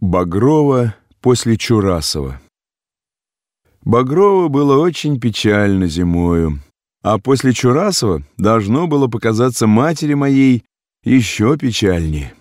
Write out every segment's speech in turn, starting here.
Багрова после Чурасова Багрово было очень печально зимою, а после Чурасова должно было показаться матери моей еще печальнее.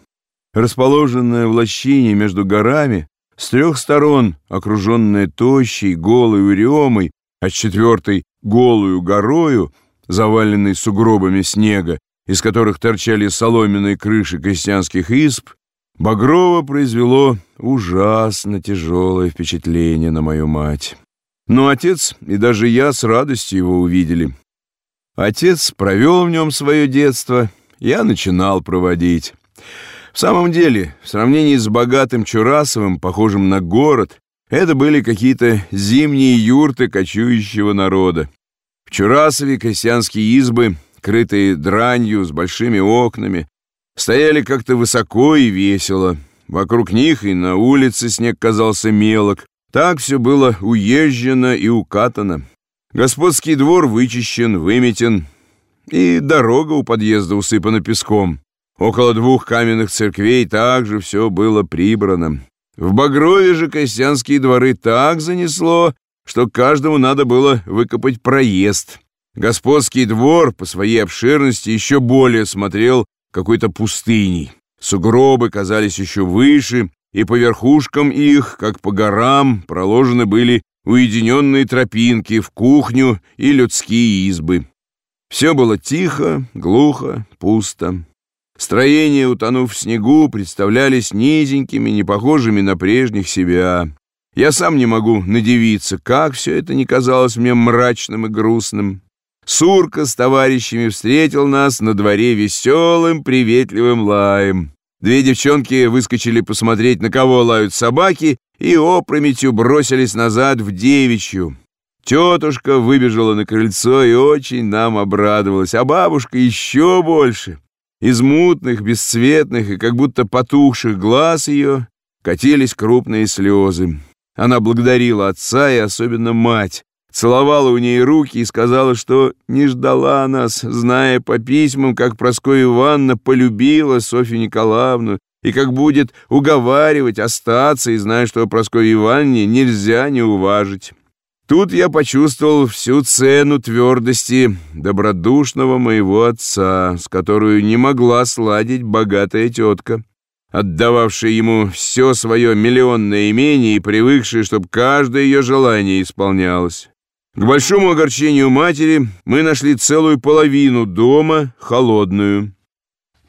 Расположенная в лощине между горами, с трех сторон окруженная тощей, голой уремой, а с четвертой — голую горою, заваленной сугробами снега, из которых торчали соломенные крыши крестьянских изб, Багрово произвело ужасно тяжелое впечатление на мою мать. Но отец и даже я с радостью его увидели. Отец провел в нем свое детство, я начинал проводить. В самом деле, в сравнении с богатым Чурасовым, похожим на город, это были какие-то зимние юрты кочующего народа. В Чурасове крестьянские избы, крытые дранью с большими окнами, стояли как-то высоко и весело. Вокруг них и на улице снег казался мелок. Так все было уезжено и укатано. Господский двор вычищен, выметен, и дорога у подъезда усыпана песком. Около двух каменных церквей также все было прибрано. В Багрове же крестьянские дворы так занесло, что каждому надо было выкопать проезд. Господский двор по своей обширности еще более смотрел какой-то пустыней. Сугробы казались еще выше, и по верхушкам их, как по горам, проложены были уединенные тропинки в кухню и людские избы. Все было тихо, глухо, пусто. Строения, утонув в снегу, представлялись низенькими, не похожими на прежних себя. Я сам не могу надевиться, как все это не казалось мне мрачным и грустным. Сурка с товарищами встретил нас на дворе веселым, приветливым лаем. Две девчонки выскочили посмотреть, на кого лают собаки, и опрометью бросились назад в девичью. Тетушка выбежала на крыльцо и очень нам обрадовалась, а бабушка еще больше. Из мутных, бесцветных и как будто потухших глаз ее катились крупные слезы. Она благодарила отца и особенно мать, целовала у ней руки и сказала, что не ждала нас, зная по письмам, как Прасковья Ивановна полюбила Софью Николаевну и как будет уговаривать остаться, и зная, что Прасковье Ивановне нельзя не уважить. Тут я почувствовал всю цену твердости добродушного моего отца, с которой не могла сладить богатая тетка отдававшая ему все свое миллионное имение и привыкшая, чтобы каждое ее желание исполнялось. К большому огорчению матери мы нашли целую половину дома холодную.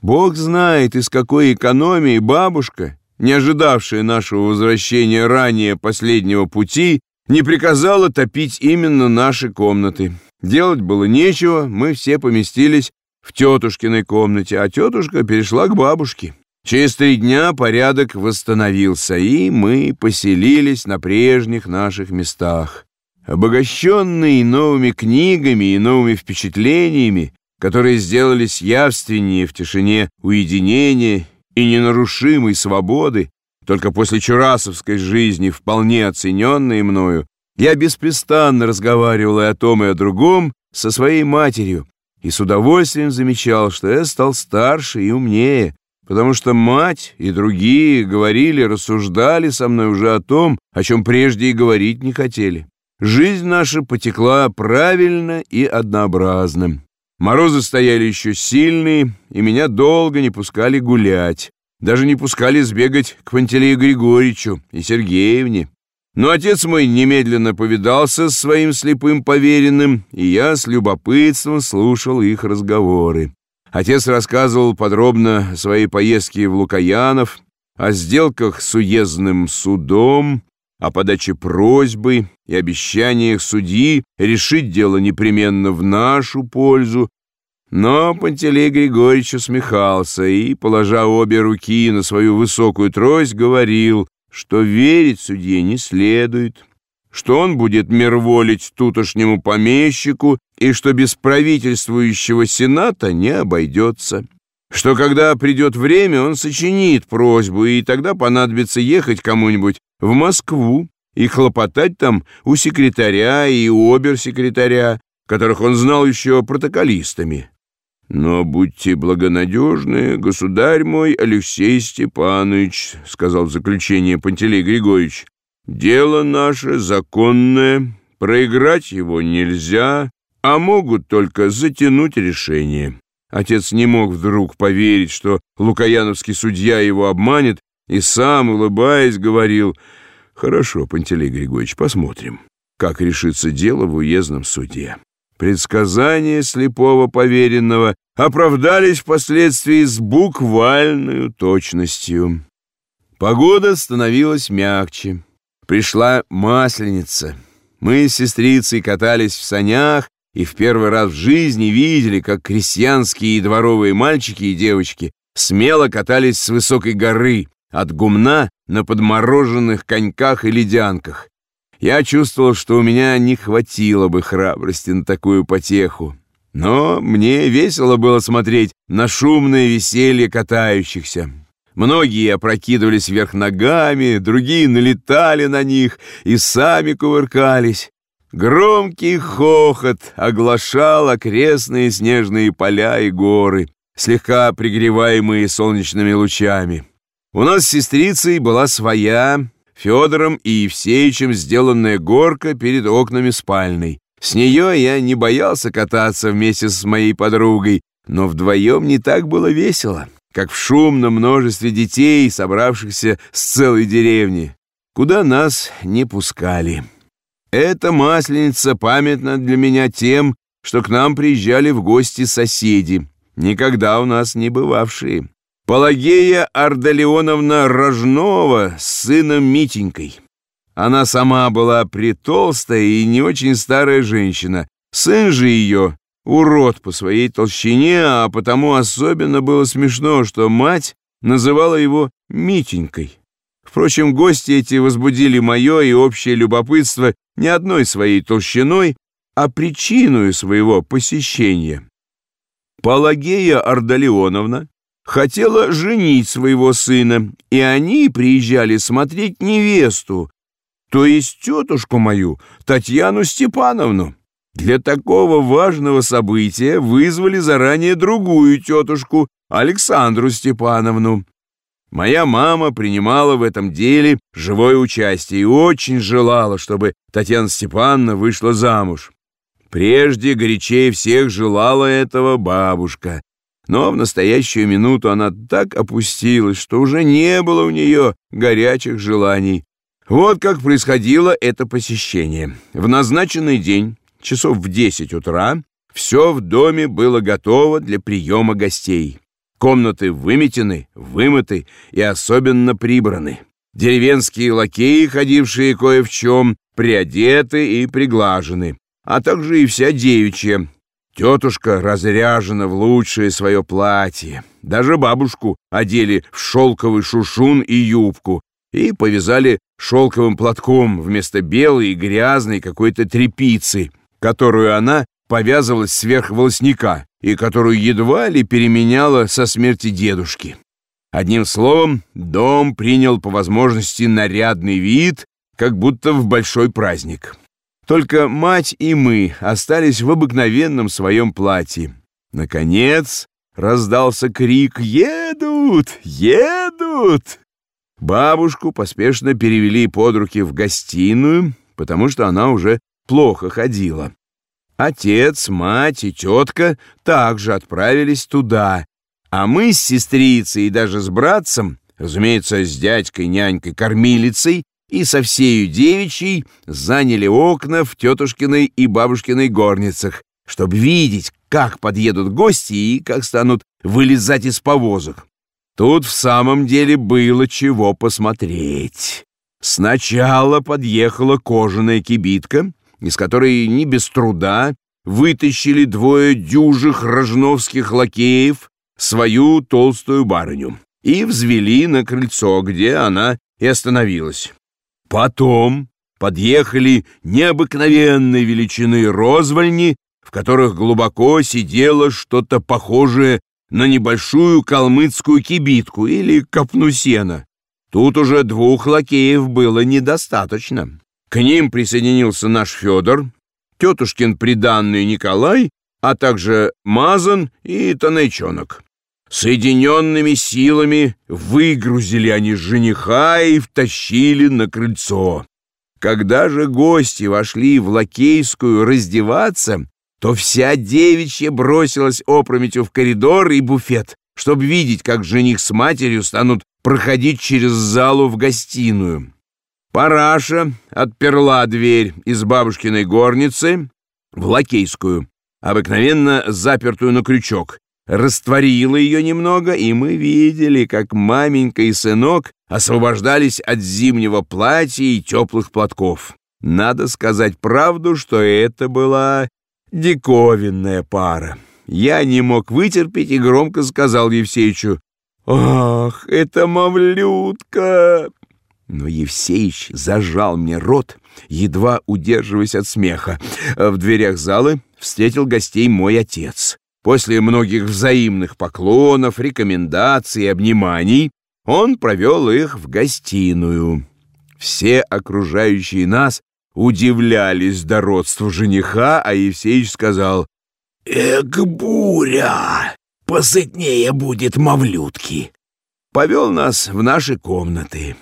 Бог знает, из какой экономии бабушка, не ожидавшая нашего возвращения ранее последнего пути, не приказала топить именно наши комнаты. Делать было нечего, мы все поместились в тетушкиной комнате, а тетушка перешла к бабушке. Через три дня порядок восстановился, и мы поселились на прежних наших местах обогащенный новыми книгами и новыми впечатлениями, которые сделались явственнее в тишине уединения и ненарушимой свободы, только после чурасовской жизни, вполне оцененной мною, я беспрестанно разговаривал и о том, и о другом со своей матерью, и с удовольствием замечал, что я стал старше и умнее, потому что мать и другие говорили, рассуждали со мной уже о том, о чем прежде и говорить не хотели. Жизнь наша потекла правильно и однообразно. Морозы стояли еще сильные, и меня долго не пускали гулять. Даже не пускали сбегать к Пантелею Григорьевичу и Сергеевне. Но отец мой немедленно повидался с своим слепым поверенным, и я с любопытством слушал их разговоры. Отец рассказывал подробно о своей поездке в Лукаянов, о сделках с уездным судом, о подаче просьбы и обещаниях судьи решить дело непременно в нашу пользу, но Пантелей Григорьевич усмехался и, положа обе руки на свою высокую трость, говорил, что верить судье не следует, что он будет мирволить тутошнему помещику и что без правительствующего сената не обойдется что когда придет время, он сочинит просьбу, и тогда понадобится ехать кому-нибудь в Москву и хлопотать там у секретаря и у обер-секретаря, которых он знал еще протоколистами. «Но будьте благонадежны, государь мой Алексей Степанович», — сказал в заключение Пантелей Григорьевич. «Дело наше законное, проиграть его нельзя, а могут только затянуть решение». Отец не мог вдруг поверить, что лукаяновский судья его обманет, и сам, улыбаясь, говорил, «Хорошо, Пантелей Григорьевич, посмотрим, как решится дело в уездном суде». Предсказания слепого поверенного оправдались впоследствии с буквальной точностью. Погода становилась мягче. Пришла масленица. Мы с сестрицей катались в санях и в первый раз в жизни видели, как крестьянские и дворовые мальчики и девочки смело катались с высокой горы от гумна на подмороженных коньках и ледянках. Я чувствовал, что у меня не хватило бы храбрости на такую потеху. Но мне весело было смотреть на шумное веселье катающихся. Многие опрокидывались вверх ногами, другие налетали на них и сами кувыркались. Громкий хохот оглашал окрестные снежные поля и горы, слегка пригреваемые солнечными лучами. У нас с сестрицей была своя, Федором и Евсеичем сделанная горка перед окнами спальной. С нее я не боялся кататься вместе с моей подругой, но вдвоем не так было весело, как в шумном множестве детей, собравшихся с целой деревни, куда нас не пускали. Эта масленица памятна для меня тем, что к нам приезжали в гости соседи, никогда у нас не бывавшие. Палагея Ардалионовна Рожнова с сыном Митенькой. Она сама была притолстая и не очень старая женщина. Сын же ее — урод по своей толщине, а потому особенно было смешно, что мать называла его Митенькой. Впрочем, гости эти возбудили мое и общее любопытство не одной своей толщиной, а причиной своего посещения. Палагея Ардалионовна хотела женить своего сына, и они приезжали смотреть невесту, то есть тетушку мою, Татьяну Степановну. Для такого важного события вызвали заранее другую тетушку, Александру Степановну. Моя мама принимала в этом деле живое участие и очень желала, чтобы Татьяна Степановна вышла замуж. Прежде горячее всех желала этого бабушка, но в настоящую минуту она так опустилась, что уже не было у нее горячих желаний. Вот как происходило это посещение. В назначенный день, часов в десять утра, все в доме было готово для приема гостей. Комнаты выметены, вымыты и особенно прибраны. Деревенские лакеи, ходившие кое в чем, приодеты и приглажены, а также и вся девичья, Тетушка разряжена в лучшее свое платье. Даже бабушку одели в шелковый шушун и юбку и повязали шелковым платком вместо белой и грязной какой-то тряпицы, которую она повязывалась сверх волосника и которую едва ли переменяла со смерти дедушки. Одним словом, дом принял по возможности нарядный вид, как будто в большой праздник. Только мать и мы остались в обыкновенном своем платье. Наконец раздался крик «Едут! Едут!» Бабушку поспешно перевели под руки в гостиную, потому что она уже плохо ходила. Отец, мать и тетка также отправились туда, а мы с сестрицей и даже с братцем, разумеется, с дядькой, нянькой, кормилицей, и со всею девичьей заняли окна в тетушкиной и бабушкиной горницах, чтобы видеть, как подъедут гости и как станут вылезать из повозок. Тут в самом деле было чего посмотреть. Сначала подъехала кожаная кибитка, из которой не без труда вытащили двое дюжих рожновских лакеев свою толстую барыню и взвели на крыльцо, где она и остановилась. Потом подъехали необыкновенной величины розвальни, в которых глубоко сидело что-то похожее на небольшую калмыцкую кибитку или копну сена. Тут уже двух лакеев было недостаточно. К ним присоединился наш Федор, тетушкин приданный Николай, а также Мазан и Танайчонок. Соединенными силами выгрузили они жениха и втащили на крыльцо. Когда же гости вошли в лакейскую раздеваться, то вся девичья бросилась опрометью в коридор и буфет, чтобы видеть, как жених с матерью станут проходить через залу в гостиную. Параша отперла дверь из бабушкиной горницы в лакейскую, обыкновенно запертую на крючок, растворила ее немного, и мы видели, как маменька и сынок освобождались от зимнего платья и теплых платков. Надо сказать правду, что это была диковинная пара. Я не мог вытерпеть и громко сказал Евсеичу, «Ах, это мавлютка!» Но Евсеич зажал мне рот, едва удерживаясь от смеха. В дверях залы встретил гостей мой отец. После многих взаимных поклонов, рекомендаций и обниманий он провел их в гостиную. Все окружающие нас удивлялись дородству жениха, а Евсеич сказал, «Эк, буря! Посытнее будет мавлютки!» Повел нас в наши комнаты.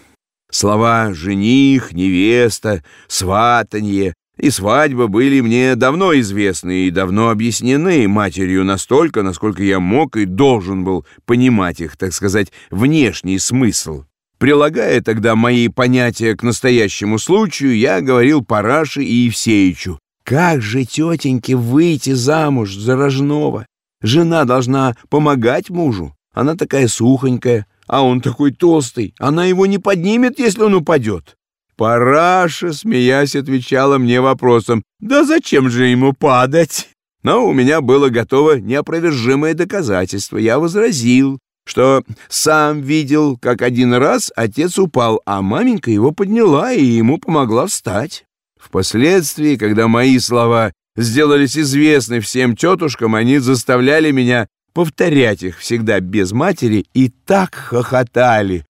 Слова «жених», «невеста», «сватанье» и «свадьба» были мне давно известны и давно объяснены матерью настолько, насколько я мог и должен был понимать их, так сказать, внешний смысл. Прилагая тогда мои понятия к настоящему случаю, я говорил Параше и Евсеичу, «Как же тетеньке выйти замуж за рожного? Жена должна помогать мужу, она такая сухонькая, а он такой толстый, она его не поднимет, если он упадет. Параша, смеясь, отвечала мне вопросом, «Да зачем же ему падать?» Но у меня было готово неопровержимое доказательство. Я возразил, что сам видел, как один раз отец упал, а маменька его подняла и ему помогла встать. Впоследствии, когда мои слова сделались известны всем тетушкам, они заставляли меня повторять их всегда без матери и так хохотали,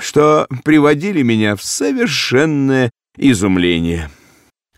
что приводили меня в совершенное изумление.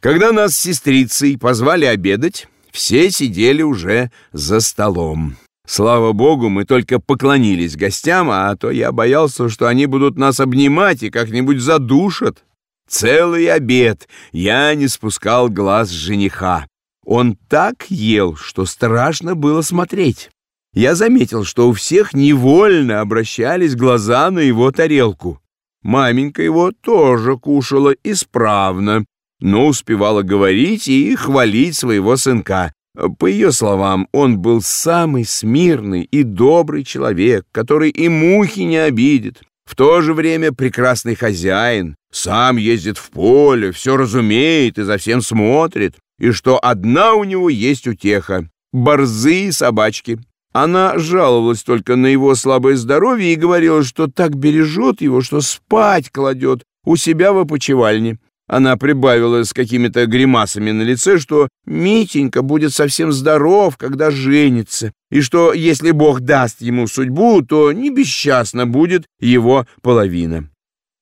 Когда нас с сестрицей позвали обедать, все сидели уже за столом. Слава богу, мы только поклонились гостям, а то я боялся, что они будут нас обнимать и как-нибудь задушат. Целый обед я не спускал глаз с жениха. Он так ел, что страшно было смотреть я заметил, что у всех невольно обращались глаза на его тарелку. Маменька его тоже кушала исправно, но успевала говорить и хвалить своего сынка. По ее словам, он был самый смирный и добрый человек, который и мухи не обидит. В то же время прекрасный хозяин, сам ездит в поле, все разумеет и за всем смотрит, и что одна у него есть утеха — борзые собачки. Она жаловалась только на его слабое здоровье и говорила, что так бережет его, что спать кладет у себя в опочивальне. Она прибавила с какими-то гримасами на лице, что Митенька будет совсем здоров, когда женится, и что, если Бог даст ему судьбу, то не бесчастна будет его половина.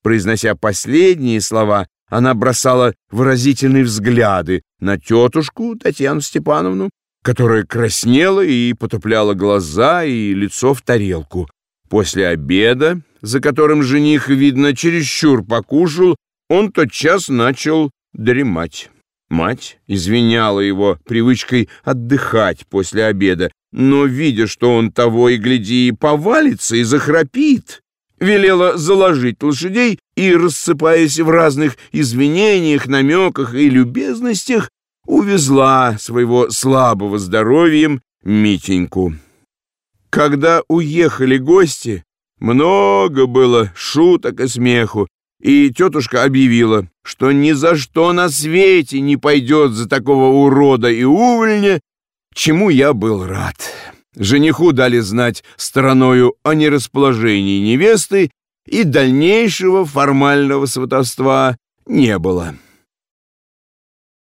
Произнося последние слова, она бросала выразительные взгляды на тетушку Татьяну Степановну, которая краснела и потупляла глаза и лицо в тарелку. После обеда, за которым жених, видно, чересчур покушал, он тотчас начал дремать. Мать извиняла его привычкой отдыхать после обеда, но, видя, что он того и гляди повалится и захрапит, велела заложить лошадей и, рассыпаясь в разных извинениях, намеках и любезностях, увезла своего слабого здоровьем Митеньку. Когда уехали гости, много было шуток и смеху, и тетушка объявила, что ни за что на свете не пойдет за такого урода и увольня, чему я был рад. Жениху дали знать стороною о нерасположении невесты, и дальнейшего формального сватовства не было.